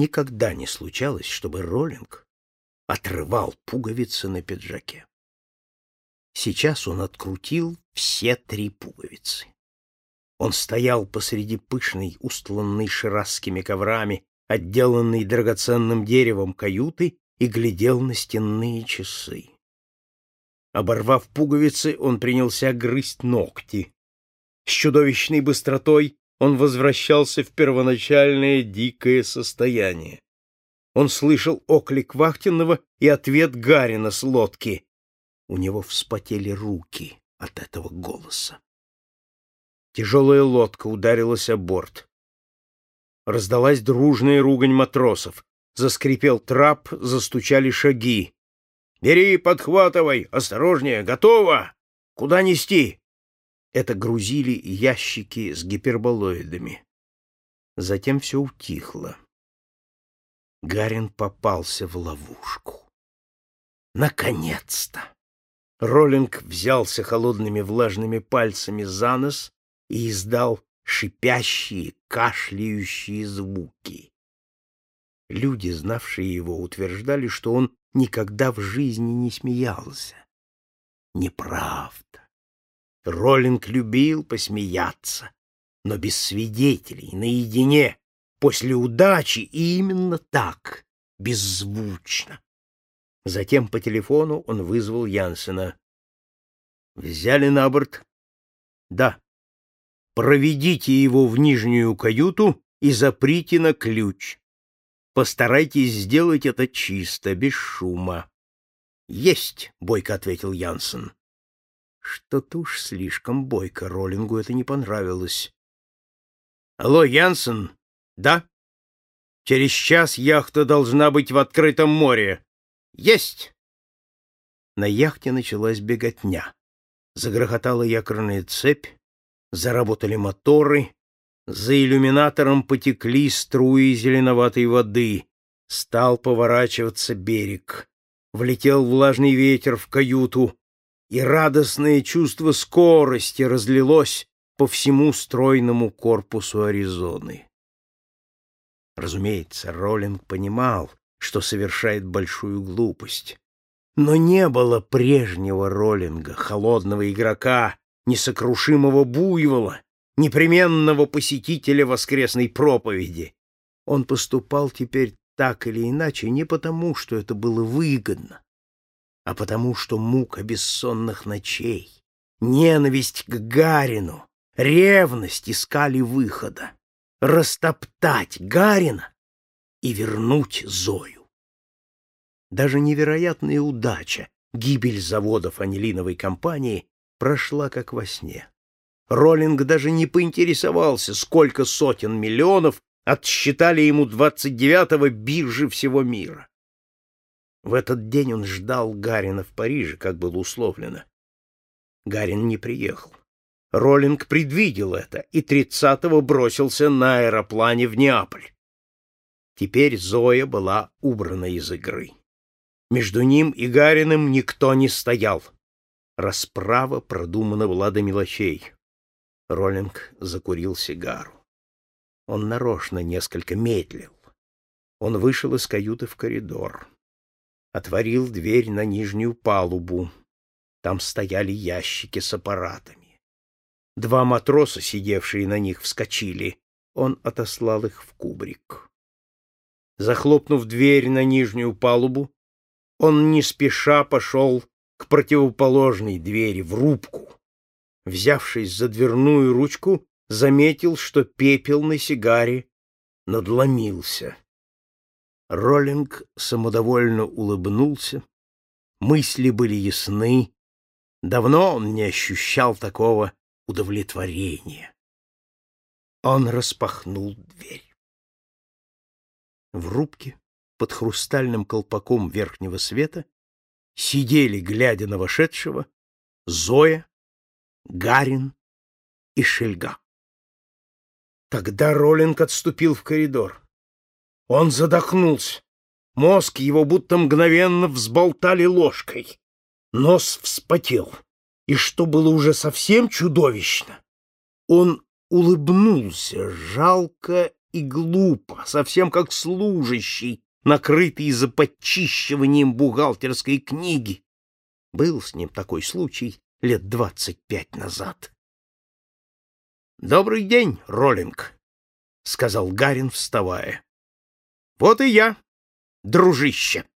Никогда не случалось, чтобы Роллинг отрывал пуговицы на пиджаке. Сейчас он открутил все три пуговицы. Он стоял посреди пышной, устланной ширасскими коврами, отделанной драгоценным деревом каюты, и глядел на стенные часы. Оборвав пуговицы, он принялся грызть ногти. С чудовищной быстротой он возвращался в первоначальное дикое состояние. Он слышал оклик Вахтинного и ответ Гарина с лодки. У него вспотели руки от этого голоса. Тяжелая лодка ударилась о борт. Раздалась дружная ругань матросов. Заскрипел трап, застучали шаги. «Бери, подхватывай! Осторожнее! Готово! Куда нести?» Это грузили ящики с гиперболоидами. Затем все утихло. Гарин попался в ловушку. Наконец-то! Роллинг взялся холодными влажными пальцами за нос и издал шипящие, кашляющие звуки. Люди, знавшие его, утверждали, что он никогда в жизни не смеялся. Неправда. Роллинг любил посмеяться, но без свидетелей, наедине, после удачи, и именно так, беззвучно. Затем по телефону он вызвал Янсена. «Взяли на борт?» «Да». «Проведите его в нижнюю каюту и заприте на ключ. Постарайтесь сделать это чисто, без шума». «Есть», — бойко ответил Янсен. Что-то уж слишком бойко, Роллингу это не понравилось. «Алло, Янсен?» «Да?» «Через час яхта должна быть в открытом море». «Есть!» На яхте началась беготня. Загрохотала якорная цепь, заработали моторы, за иллюминатором потекли струи зеленоватой воды. Стал поворачиваться берег. Влетел влажный ветер в каюту, и радостное чувство скорости разлилось по всему стройному корпусу Аризоны. Разумеется, Роллинг понимал, что совершает большую глупость. Но не было прежнего Роллинга, холодного игрока, несокрушимого буйвола, непременного посетителя воскресной проповеди. Он поступал теперь так или иначе не потому, что это было выгодно, а потому что мука бессонных ночей, ненависть к Гарину, ревность искали выхода растоптать Гарина и вернуть Зою. Даже невероятная удача, гибель заводов анилиновой компании прошла как во сне. Роллинг даже не поинтересовался, сколько сотен миллионов отсчитали ему 29-го биржи всего мира. В этот день он ждал Гарина в Париже, как было условлено. Гарин не приехал. Роллинг предвидел это и 30-го бросился на аэроплане в Неаполь. Теперь Зоя была убрана из игры. Между ним и Гариным никто не стоял. Расправа продумана была до мелочей. Роллинг закурил сигару. Он нарочно несколько медлил. Он вышел из каюты в коридор. Отворил дверь на нижнюю палубу. Там стояли ящики с аппаратами. Два матроса, сидевшие на них, вскочили. Он отослал их в кубрик. Захлопнув дверь на нижнюю палубу, он не спеша пошел к противоположной двери, в рубку. Взявшись за дверную ручку, заметил, что пепел на сигаре надломился. Роллинг самодовольно улыбнулся. Мысли были ясны. Давно он не ощущал такого удовлетворение. Он распахнул дверь. В рубке под хрустальным колпаком верхнего света сидели, глядя на вошедшего, Зоя, Гарин и Шельга. Тогда Роллинг отступил в коридор. Он задохнулся. Мозг его будто мгновенно взболтали ложкой. Нос вспотел и что было уже совсем чудовищно, он улыбнулся жалко и глупо, совсем как служащий, накрытый за подчищиванием бухгалтерской книги. Был с ним такой случай лет двадцать пять назад. «Добрый день, Роллинг», — сказал Гарин, вставая. «Вот и я, дружище».